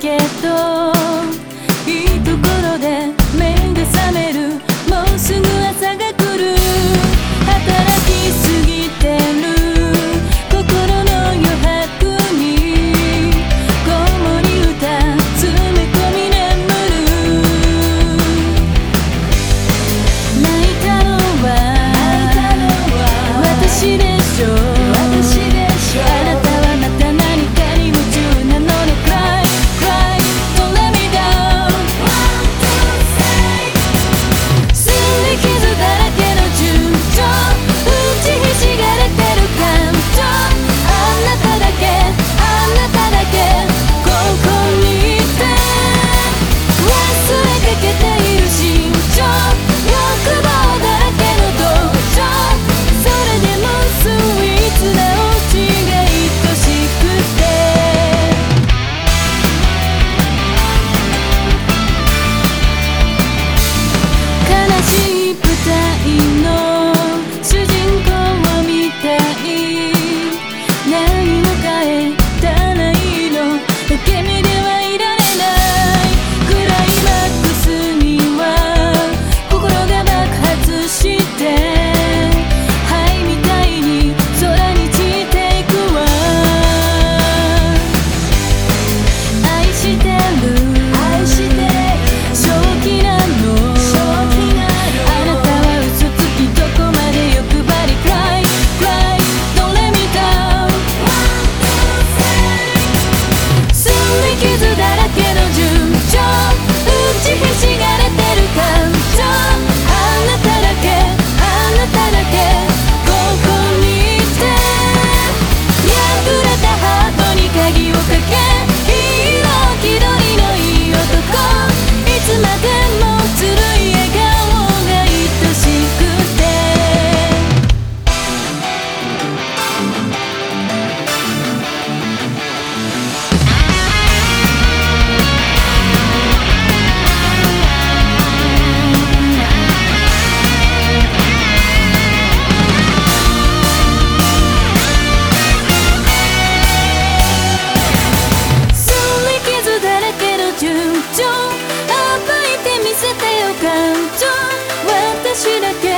get よ感情私だけ。